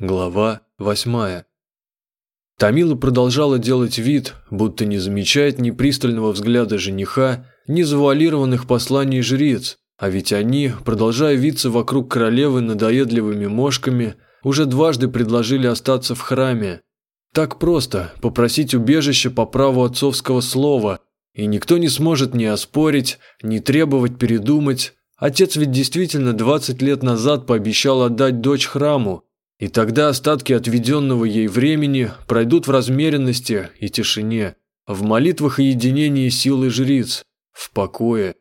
Глава восьмая. Тамила продолжала делать вид, будто не замечает ни пристального взгляда жениха, ни завуалированных посланий жриц, а ведь они, продолжая виться вокруг королевы надоедливыми мошками, уже дважды предложили остаться в храме. Так просто попросить убежище по праву отцовского слова, и никто не сможет ни оспорить, ни требовать передумать. Отец ведь действительно 20 лет назад пообещал отдать дочь храму, и тогда остатки отведенного ей времени пройдут в размеренности и тишине, в молитвах и единении силы жриц, в покое.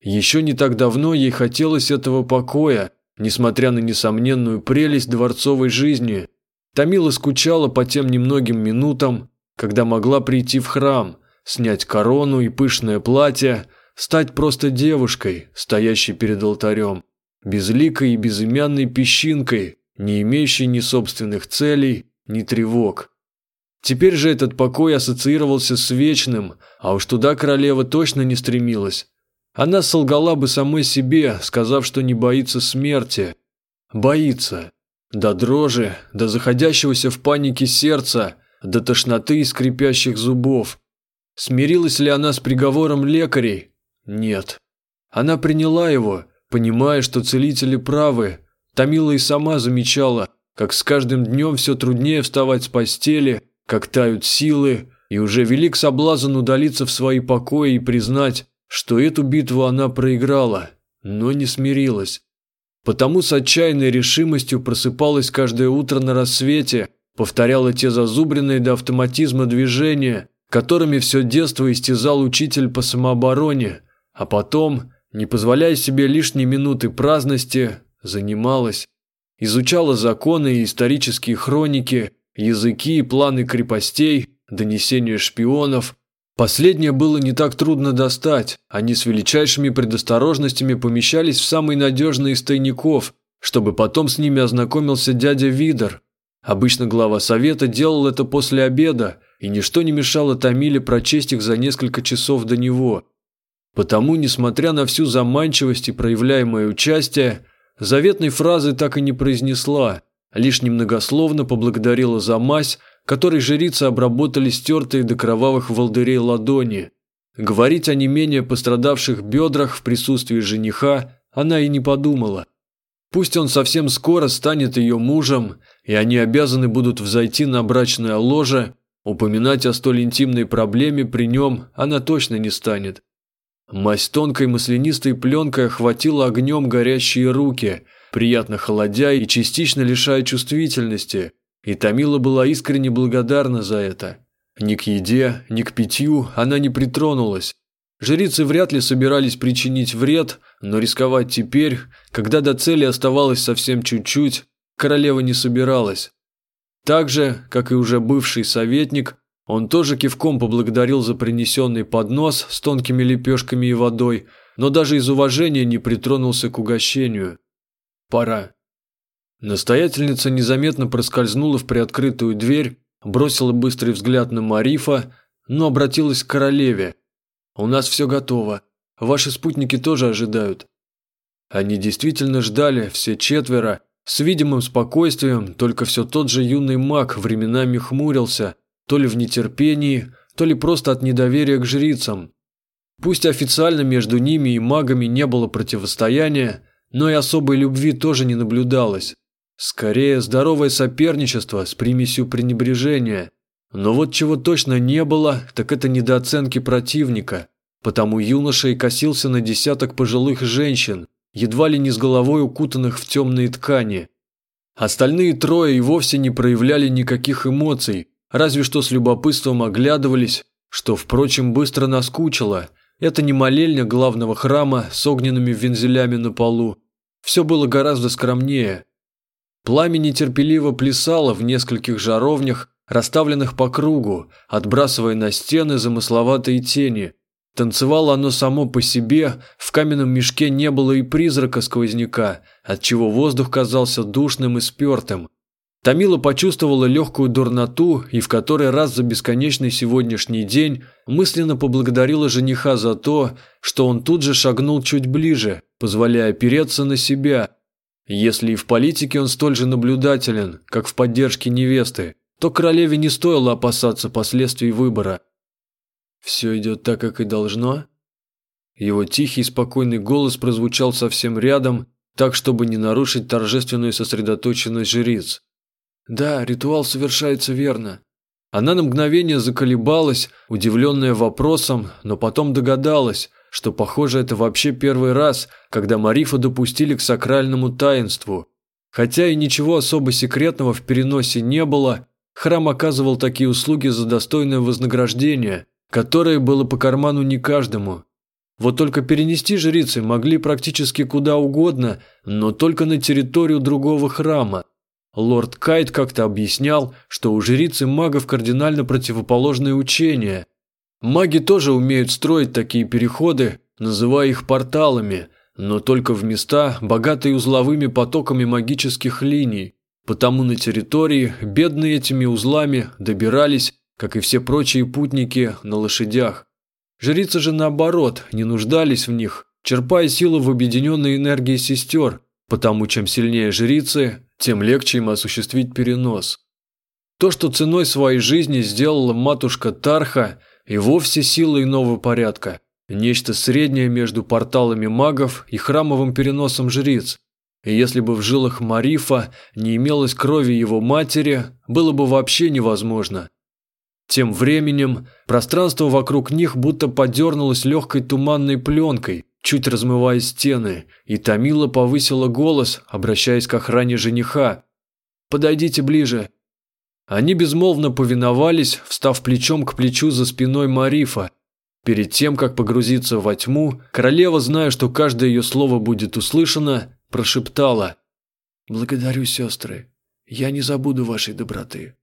Еще не так давно ей хотелось этого покоя, несмотря на несомненную прелесть дворцовой жизни. Тамила скучала по тем немногим минутам, когда могла прийти в храм, снять корону и пышное платье, стать просто девушкой, стоящей перед алтарем, безликой и безымянной песчинкой, не имеющий ни собственных целей, ни тревог. Теперь же этот покой ассоциировался с вечным, а уж туда королева точно не стремилась. Она солгала бы самой себе, сказав, что не боится смерти. Боится. До дрожи, до заходящегося в панике сердца, до тошноты и скрипящих зубов. Смирилась ли она с приговором лекарей? Нет. Она приняла его, понимая, что целители правы, Тамила и сама замечала, как с каждым днем все труднее вставать с постели, как тают силы, и уже велик соблазн удалиться в свои покои и признать, что эту битву она проиграла, но не смирилась. Потому с отчаянной решимостью просыпалась каждое утро на рассвете, повторяла те зазубренные до автоматизма движения, которыми все детство истязал учитель по самообороне, а потом, не позволяя себе лишней минуты праздности, занималась, изучала законы и исторические хроники, языки и планы крепостей, донесения шпионов. Последнее было не так трудно достать, они с величайшими предосторожностями помещались в самые надежные из тайников, чтобы потом с ними ознакомился дядя Видер. Обычно глава совета делал это после обеда, и ничто не мешало Тамиле прочесть их за несколько часов до него. Потому, несмотря на всю заманчивость и проявляемое участие, Заветной фразы так и не произнесла, лишь немногословно поблагодарила за мазь, которой жрицы обработали стертые до кровавых волдырей ладони. Говорить о не менее пострадавших бедрах в присутствии жениха она и не подумала. Пусть он совсем скоро станет ее мужем, и они обязаны будут взойти на брачное ложе, упоминать о столь интимной проблеме при нем она точно не станет. Мазь тонкой маслянистой пленкой охватила огнем горящие руки, приятно холодя и частично лишая чувствительности, и Тамила была искренне благодарна за это. Ни к еде, ни к питью она не притронулась. Жрицы вряд ли собирались причинить вред, но рисковать теперь, когда до цели оставалось совсем чуть-чуть, королева не собиралась. Так же, как и уже бывший советник, он тоже кивком поблагодарил за принесенный поднос с тонкими лепешками и водой, но даже из уважения не притронулся к угощению. Пора. Настоятельница незаметно проскользнула в приоткрытую дверь, бросила быстрый взгляд на Марифа, но обратилась к королеве. «У нас все готово. Ваши спутники тоже ожидают». Они действительно ждали, все четверо, с видимым спокойствием, только все тот же юный маг временами хмурился – то ли в нетерпении, то ли просто от недоверия к жрицам. Пусть официально между ними и магами не было противостояния, но и особой любви тоже не наблюдалось. Скорее, здоровое соперничество с примесью пренебрежения. Но вот чего точно не было, так это недооценки противника. Потому юноша и косился на десяток пожилых женщин, едва ли не с головой укутанных в темные ткани. Остальные трое и вовсе не проявляли никаких эмоций, разве что с любопытством оглядывались, что, впрочем, быстро наскучило. Это не молельня главного храма с огненными вензелями на полу. Все было гораздо скромнее. Пламя нетерпеливо плясало в нескольких жаровнях, расставленных по кругу, отбрасывая на стены замысловатые тени. Танцевало оно само по себе, в каменном мешке не было и призрака сквозняка, отчего воздух казался душным и спертым. Тамила почувствовала легкую дурноту и в который раз за бесконечный сегодняшний день мысленно поблагодарила жениха за то, что он тут же шагнул чуть ближе, позволяя опереться на себя. Если и в политике он столь же наблюдателен, как в поддержке невесты, то королеве не стоило опасаться последствий выбора. «Все идет так, как и должно?» Его тихий и спокойный голос прозвучал совсем рядом, так, чтобы не нарушить торжественную сосредоточенность жриц. «Да, ритуал совершается верно». Она на мгновение заколебалась, удивленная вопросом, но потом догадалась, что, похоже, это вообще первый раз, когда Марифа допустили к сакральному таинству. Хотя и ничего особо секретного в переносе не было, храм оказывал такие услуги за достойное вознаграждение, которое было по карману не каждому. Вот только перенести жрицы могли практически куда угодно, но только на территорию другого храма. Лорд Кайт как-то объяснял, что у жрицы магов кардинально противоположные учения. Маги тоже умеют строить такие переходы, называя их порталами, но только в места, богатые узловыми потоками магических линий. Потому на территории, бедные этими узлами, добирались, как и все прочие путники, на лошадях. Жрицы же наоборот, не нуждались в них, черпая силу в объединенной энергии сестер, потому чем сильнее жрицы, тем легче им осуществить перенос. То, что ценой своей жизни сделала матушка Тарха, и вовсе сила иного порядка, нечто среднее между порталами магов и храмовым переносом жриц. И если бы в жилах Марифа не имелось крови его матери, было бы вообще невозможно. Тем временем пространство вокруг них будто подернулось легкой туманной пленкой, чуть размывая стены, и Томила повысила голос, обращаясь к охране жениха. «Подойдите ближе». Они безмолвно повиновались, встав плечом к плечу за спиной Марифа. Перед тем, как погрузиться во тьму, королева, зная, что каждое ее слово будет услышано, прошептала «Благодарю, сестры. Я не забуду вашей доброты».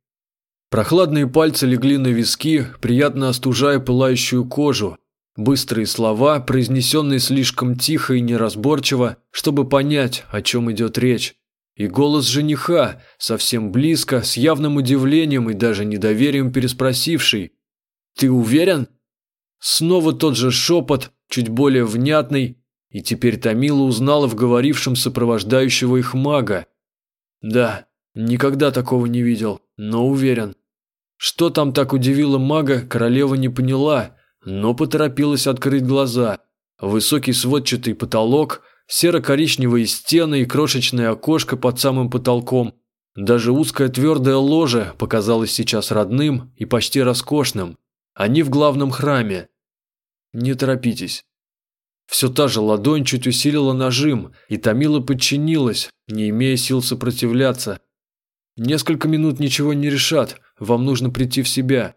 Прохладные пальцы легли на виски, приятно остужая пылающую кожу. Быстрые слова, произнесенные слишком тихо и неразборчиво, чтобы понять, о чем идет речь. И голос жениха, совсем близко, с явным удивлением и даже недоверием переспросивший. «Ты уверен?» Снова тот же шепот, чуть более внятный, и теперь Томила узнала в говорившем сопровождающего их мага. «Да, никогда такого не видел, но уверен». Что там так удивило мага, королева не поняла, но поторопилась открыть глаза. Высокий сводчатый потолок, серо-коричневые стены и крошечное окошко под самым потолком. Даже узкое твердое ложе показалось сейчас родным и почти роскошным. Они в главном храме. Не торопитесь. Все та же ладонь чуть усилила нажим, и Томила подчинилась, не имея сил сопротивляться. Несколько минут ничего не решат, вам нужно прийти в себя».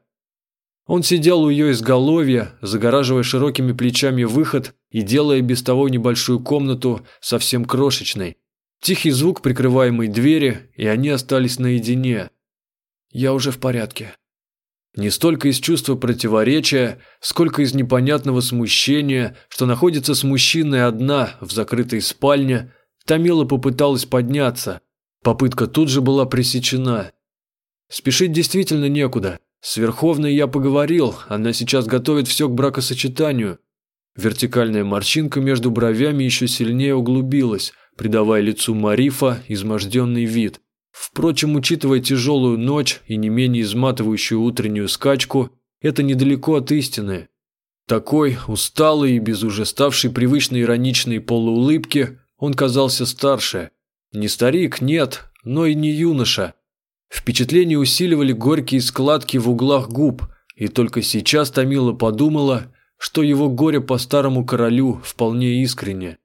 Он сидел у ее изголовья, загораживая широкими плечами выход и делая без того небольшую комнату совсем крошечной. Тихий звук прикрываемой двери, и они остались наедине. «Я уже в порядке». Не столько из чувства противоречия, сколько из непонятного смущения, что находится с мужчиной одна в закрытой спальне, Тамила попыталась подняться. Попытка тут же была пресечена. Спешить действительно некуда. С Верховной я поговорил, она сейчас готовит все к бракосочетанию. Вертикальная морщинка между бровями еще сильнее углубилась, придавая лицу Марифа изможденный вид. Впрочем, учитывая тяжелую ночь и не менее изматывающую утреннюю скачку, это недалеко от истины. Такой, усталый и без уже ставшей привычной ироничной полуулыбки, он казался старше. Не старик, нет, но и не юноша, Впечатление усиливали горькие складки в углах губ, и только сейчас Томила подумала, что его горе по старому королю вполне искренне.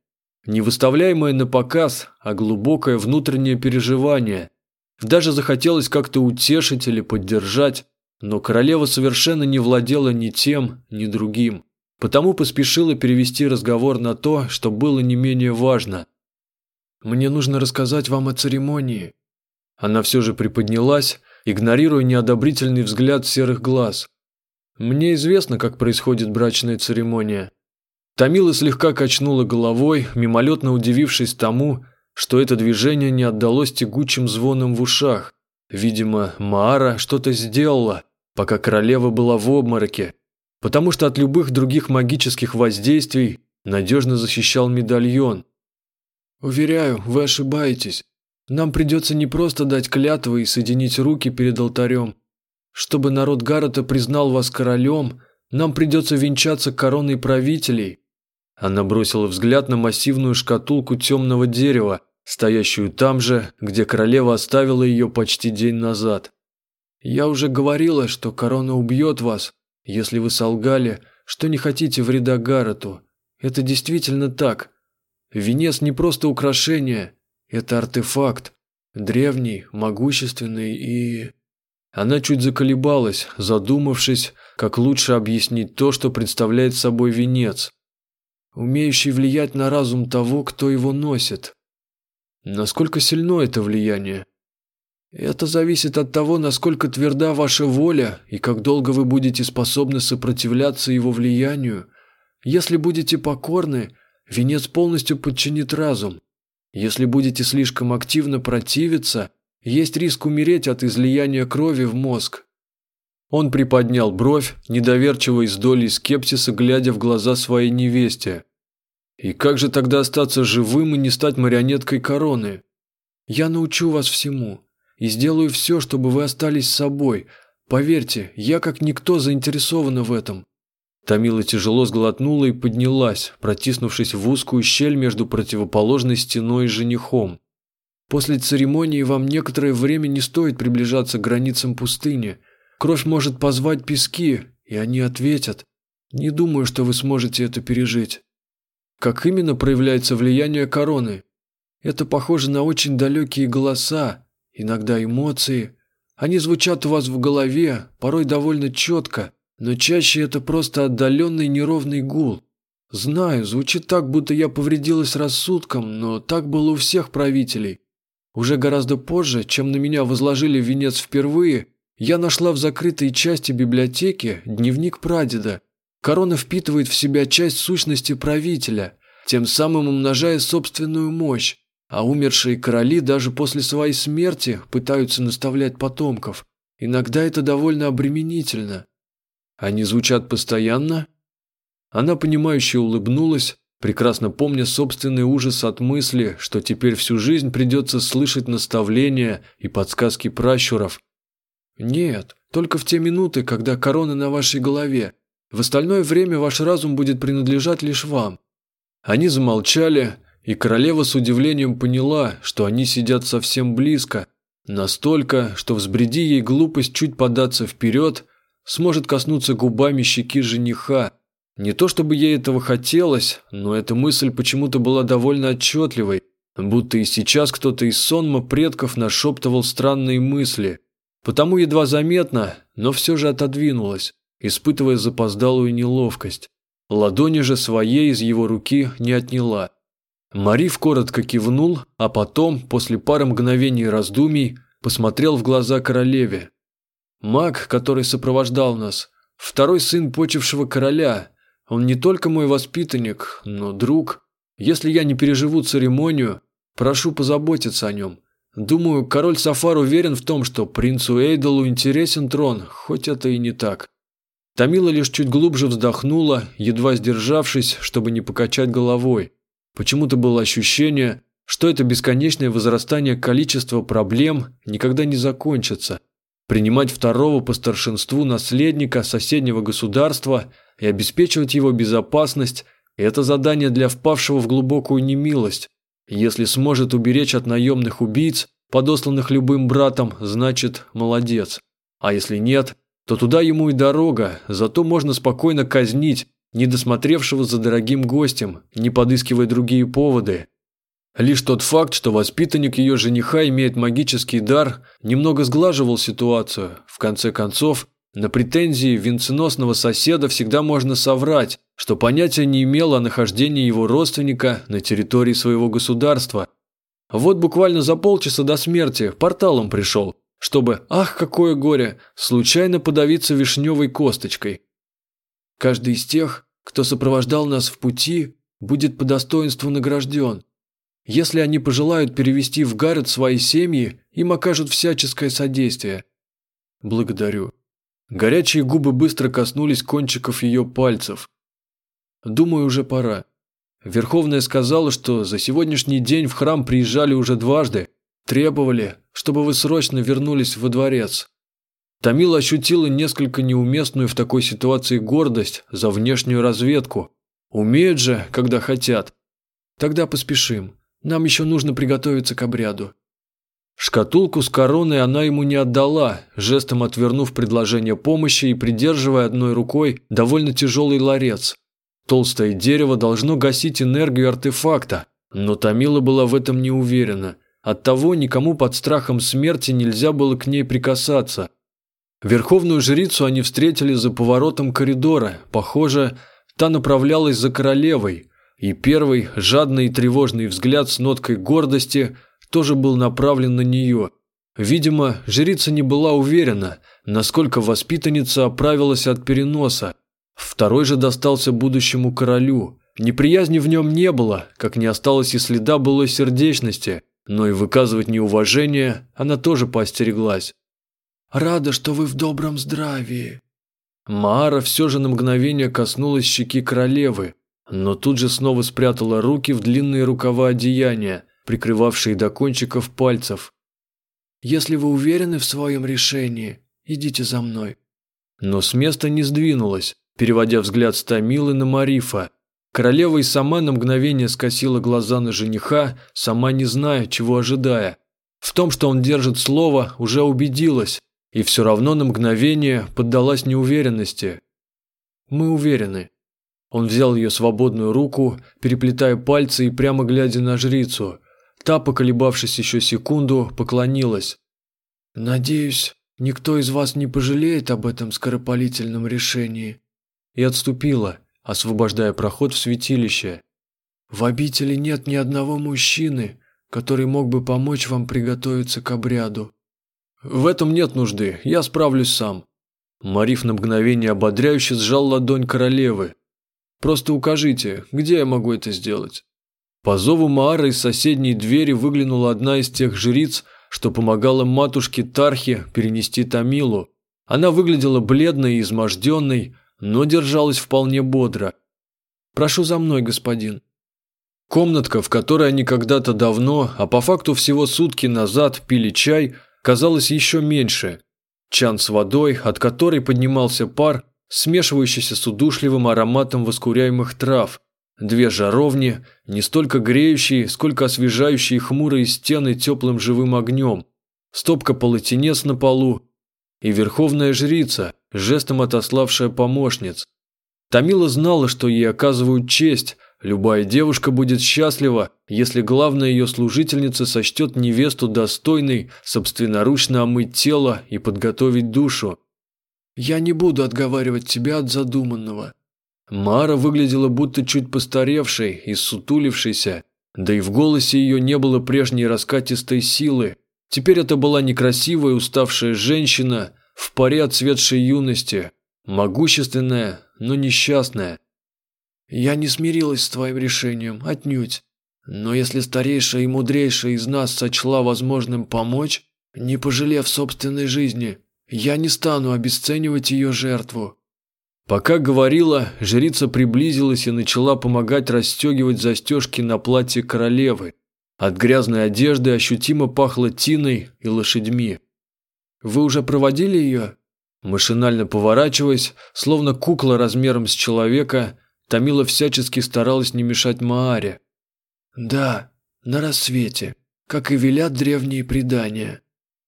Не выставляемое на показ, а глубокое внутреннее переживание. Даже захотелось как-то утешить или поддержать, но королева совершенно не владела ни тем, ни другим. Потому поспешила перевести разговор на то, что было не менее важно. «Мне нужно рассказать вам о церемонии», она все же приподнялась, игнорируя неодобрительный взгляд серых глаз. «Мне известно, как происходит брачная церемония». Тамила слегка качнула головой, мимолетно удивившись тому, что это движение не отдалось тягучим звоном в ушах. Видимо, Маара что-то сделала, пока королева была в обмороке, потому что от любых других магических воздействий надежно защищал медальон. Уверяю, вы ошибаетесь. Нам придется не просто дать клятвы и соединить руки перед алтарем. Чтобы народ Гаррета признал вас королем, нам придется венчаться короной правителей». Она бросила взгляд на массивную шкатулку темного дерева, стоящую там же, где королева оставила ее почти день назад. «Я уже говорила, что корона убьет вас, если вы солгали, что не хотите вреда Гаррету. Это действительно так. Венец не просто украшение, это артефакт. Древний, могущественный и... Она чуть заколебалась, задумавшись, как лучше объяснить то, что представляет собой венец. Умеющий влиять на разум того, кто его носит. Насколько сильно это влияние? Это зависит от того, насколько тверда ваша воля и как долго вы будете способны сопротивляться его влиянию. Если будете покорны, венец полностью подчинит разум. Если будете слишком активно противиться, есть риск умереть от излияния крови в мозг. Он приподнял бровь, недоверчиво и с долей скепсиса, глядя в глаза своей невесте. И как же тогда остаться живым и не стать марионеткой короны? Я научу вас всему и сделаю все, чтобы вы остались собой. Поверьте, я как никто заинтересована в этом. Тамила тяжело сглотнула и поднялась, протиснувшись в узкую щель между противоположной стеной и женихом. После церемонии вам некоторое время не стоит приближаться к границам пустыни. Кровь может позвать пески, и они ответят. Не думаю, что вы сможете это пережить. Как именно проявляется влияние короны? Это похоже на очень далекие голоса, иногда эмоции. Они звучат у вас в голове, порой довольно четко, но чаще это просто отдаленный неровный гул. Знаю, звучит так, будто я повредилась рассудком, но так было у всех правителей. Уже гораздо позже, чем на меня возложили венец впервые, я нашла в закрытой части библиотеки дневник прадеда. Корона впитывает в себя часть сущности правителя, тем самым умножая собственную мощь, а умершие короли даже после своей смерти пытаются наставлять потомков. Иногда это довольно обременительно. Они звучат постоянно? Она понимающе улыбнулась, прекрасно помня собственный ужас от мысли, что теперь всю жизнь придется слышать наставления и подсказки пращуров. Нет, только в те минуты, когда корона на вашей голове. В остальное время ваш разум будет принадлежать лишь вам. Они замолчали, и королева с удивлением поняла, что они сидят совсем близко, настолько, что взбреди ей глупость чуть податься вперед, сможет коснуться губами щеки жениха. Не то чтобы ей этого хотелось, но эта мысль почему-то была довольно отчетливой, будто и сейчас кто-то из сонма предков нашептывал странные мысли. Потому едва заметно, но все же отодвинулась, испытывая запоздалую неловкость. Ладони же своей из его руки не отняла. Марив коротко кивнул, а потом, после пары мгновений раздумий, посмотрел в глаза королеве. Маг, который сопровождал нас, второй сын почившего короля. Он не только мой воспитанник, но друг. Если я не переживу церемонию, прошу позаботиться о нем. Думаю, король Сафар уверен в том, что принцу Эйдолу интересен трон, хоть это и не так. Тамила лишь чуть глубже вздохнула, едва сдержавшись, чтобы не покачать головой. Почему-то было ощущение, что это бесконечное возрастание количества проблем никогда не закончится – принимать второго по старшинству наследника соседнего государства и обеспечивать его безопасность – это задание для впавшего в глубокую немилость. Если сможет уберечь от наемных убийц, подосланных любым братом, значит молодец. А если нет, то туда ему и дорога, зато можно спокойно казнить, не досмотревшего за дорогим гостем, не подыскивая другие поводы. Лишь тот факт, что воспитанник ее жениха имеет магический дар, немного сглаживал ситуацию. В конце концов, на претензии венценосного соседа всегда можно соврать, что понятия не имел о нахождении его родственника на территории своего государства. Вот буквально за полчаса до смерти порталом пришел, чтобы, ах, какое горе, случайно подавиться вишневой косточкой. Каждый из тех, кто сопровождал нас в пути, будет по достоинству награжден – если они пожелают перевести в Гаррет свои семьи, им окажут всяческое содействие. Благодарю. Горячие губы быстро коснулись кончиков ее пальцев. Думаю, уже пора. Верховная сказала, что за сегодняшний день в храм приезжали уже дважды, требовали, чтобы вы срочно вернулись во дворец. Тамила ощутила несколько неуместную в такой ситуации гордость за внешнюю разведку. Умеют же, когда хотят. Тогда поспешим. Нам еще нужно приготовиться к обряду. Шкатулку с короной она ему не отдала, жестом отвернув предложение помощи и придерживая одной рукой довольно тяжелый ларец. Толстое дерево должно гасить энергию артефакта, но Тамила была в этом не уверена. Оттого никому под страхом смерти нельзя было к ней прикасаться. Верховную жрицу они встретили за поворотом коридора. Похоже, та направлялась за королевой, и первый жадный и тревожный взгляд с ноткой гордости – тоже был направлен на нее. Видимо, жрица не была уверена, насколько воспитанница оправилась от переноса. Второй же достался будущему королю. Неприязни в нем не было, как не осталось и следа былой сердечности, но и выказывать неуважение она тоже поостереглась. «Рада, что вы в добром здравии». Маара все же на мгновение коснулась щеки королевы, но тут же снова спрятала руки в длинные рукава одеяния, прикрывавшие до кончиков пальцев. «Если вы уверены в своем решении, идите за мной». Но с места не сдвинулась, переводя взгляд с Томилы на Марифа. Королева и сама на мгновение скосила глаза на жениха, сама не зная, чего ожидая. В том, что он держит слово, уже убедилась, и все равно на мгновение поддалась неуверенности. «Мы уверены». Он взял ее свободную руку, переплетая пальцы и прямо глядя на жрицу – Та, поколебавшись еще секунду, поклонилась. «Надеюсь, никто из вас не пожалеет об этом скоропалительном решении». И отступила, освобождая проход в святилище. «В обители нет ни одного мужчины, который мог бы помочь вам приготовиться к обряду». «В этом нет нужды, я справлюсь сам». Мариф на мгновение ободряюще сжал ладонь королевы. «Просто укажите, где я могу это сделать?» По зову Маары из соседней двери выглянула одна из тех жриц, что помогала матушке Тархе перенести Тамилу. Она выглядела бледной и изможденной, но держалась вполне бодро. «Прошу за мной, господин». Комнатка, в которой они когда-то давно, а по факту всего сутки назад пили чай, казалась еще меньше. Чан с водой, от которой поднимался пар, смешивающийся с удушливым ароматом воскуряемых трав – Две жаровни, не столько греющие, сколько освежающие хмурые стены теплым живым огнем, стопка полотенец на полу и верховная жрица, жестом отославшая помощниц. Тамила знала, что ей оказывают честь, любая девушка будет счастлива, если главная ее служительница сочтет невесту достойной собственноручно омыть тело и подготовить душу. «Я не буду отговаривать тебя от задуманного», Мара выглядела будто чуть постаревшей и сутулившейся, да и в голосе ее не было прежней раскатистой силы. Теперь это была некрасивая уставшая женщина в паре отцветшей юности, могущественная, но несчастная. «Я не смирилась с твоим решением, отнюдь. Но если старейшая и мудрейшая из нас сочла возможным помочь, не пожалев собственной жизни, я не стану обесценивать ее жертву. Пока говорила, жрица приблизилась и начала помогать расстегивать застежки на платье королевы. От грязной одежды ощутимо пахло тиной и лошадьми. «Вы уже проводили ее?» Машинально поворачиваясь, словно кукла размером с человека, Тамила всячески старалась не мешать Мааре. «Да, на рассвете, как и велят древние предания».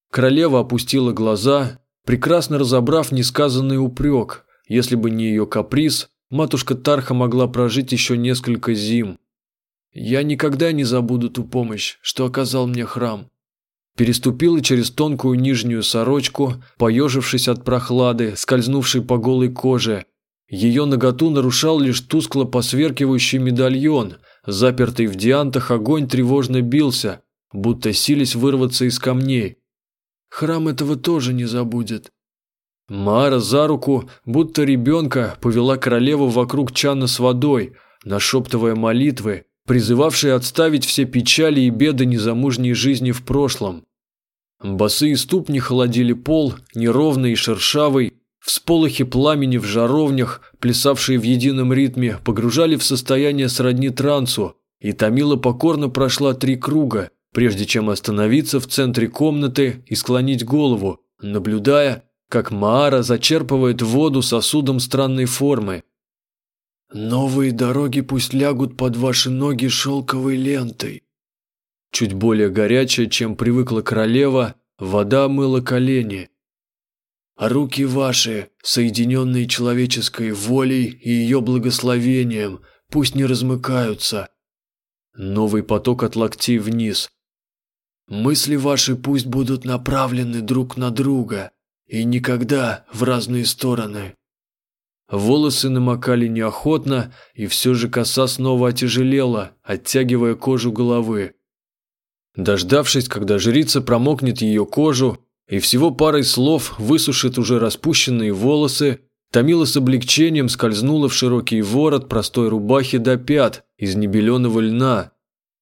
Королева опустила глаза, прекрасно разобрав несказанный упрек – если бы не ее каприз, матушка Тарха могла прожить еще несколько зим. Я никогда не забуду ту помощь, что оказал мне храм. Переступила через тонкую нижнюю сорочку, поежившись от прохлады, скользнувшей по голой коже. Ее наготу нарушал лишь тускло посверкивающий медальон. Запертый в диантах огонь тревожно бился, будто сились вырваться из камней. Храм этого тоже не забудет. Мара за руку, будто ребенка, повела королеву вокруг чана с водой, нашептывая молитвы, призывавшие отставить все печали и беды незамужней жизни в прошлом. Босые ступни холодили пол, неровный и шершавый, Всполохи пламени в жаровнях, плясавшие в едином ритме, погружали в состояние сродни трансу, и Томила покорно прошла три круга, прежде чем остановиться в центре комнаты и склонить голову, наблюдая, как Маара зачерпывает воду сосудом странной формы. «Новые дороги пусть лягут под ваши ноги шелковой лентой». Чуть более горячая, чем привыкла королева, вода мыла колени – а руки ваши, соединенные человеческой волей и ее благословением, пусть не размыкаются. Новый поток от локтей вниз. Мысли ваши пусть будут направлены друг на друга и никогда в разные стороны. Волосы намокали неохотно, и все же коса снова отяжелела, оттягивая кожу головы. Дождавшись, когда жрица промокнет ее кожу, и всего парой слов высушит уже распущенные волосы, Томила с облегчением скользнула в широкий ворот простой рубахи до пят из небеленого льна.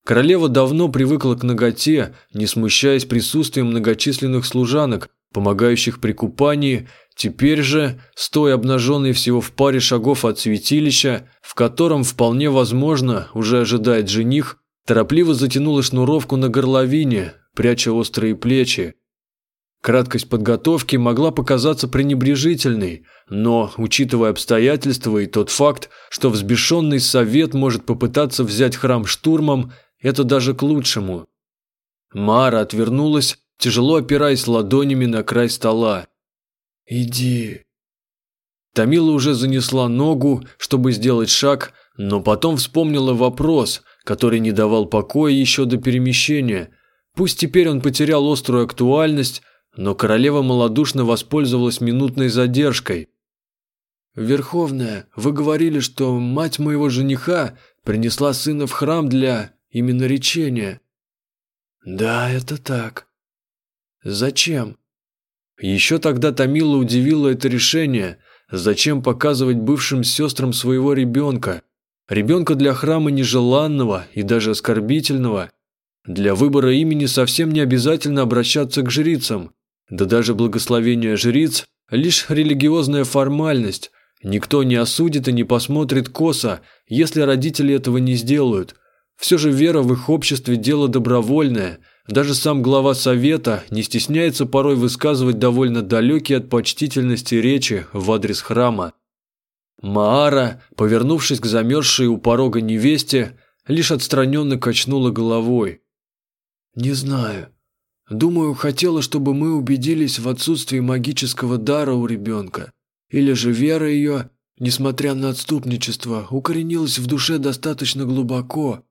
Королева давно привыкла к ноготе, не смущаясь присутствием многочисленных служанок, помогающих при купании, теперь же, стоя обнаженной всего в паре шагов от святилища, в котором вполне возможно уже ожидает жених, торопливо затянула шнуровку на горловине, пряча острые плечи, Краткость подготовки могла показаться пренебрежительной, но, учитывая обстоятельства и тот факт, что взбешенный совет может попытаться взять храм штурмом, это даже к лучшему. Мара отвернулась, тяжело опираясь ладонями на край стола. «Иди». Тамила уже занесла ногу, чтобы сделать шаг, но потом вспомнила вопрос, который не давал покоя еще до перемещения. Пусть теперь он потерял острую актуальность, но королева малодушно воспользовалась минутной задержкой. «Верховная, вы говорили, что мать моего жениха принесла сына в храм для именно речения». «Да, это так». «Зачем?» Еще тогда Томила удивила это решение. Зачем показывать бывшим сестрам своего ребенка? Ребенка для храма нежеланного и даже оскорбительного. Для выбора имени совсем не обязательно обращаться к жрицам. Да даже благословение жриц – лишь религиозная формальность. Никто не осудит и не посмотрит косо, если родители этого не сделают. Все же вера в их обществе – дело добровольное. Даже сам глава совета не стесняется порой высказывать довольно далекие от почтительности речи в адрес храма. Маара, повернувшись к замерзшей у порога невесте, лишь отстраненно качнула головой. «Не знаю. Думаю, хотела, чтобы мы убедились в отсутствии магического дара у ребенка. Или же вера ее, несмотря на отступничество, укоренилась в душе достаточно глубоко.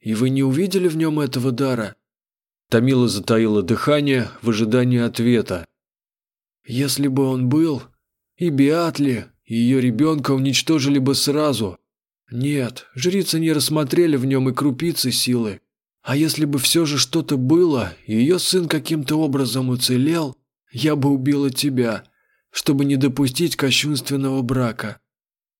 И вы не увидели в нем этого дара?» Тамила затаила дыхание в ожидании ответа. «Если бы он был, и Биатли, и ее ребенка уничтожили бы сразу. Нет, жрицы не рассмотрели в нем и крупицы силы. А если бы все же что-то было, и ее сын каким-то образом уцелел, я бы убила тебя, чтобы не допустить кощунственного брака».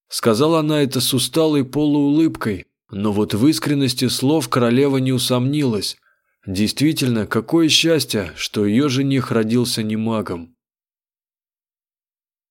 Сказала она это с усталой полуулыбкой, но вот в искренности слов королева не усомнилась. Действительно, какое счастье, что ее жених родился не магом.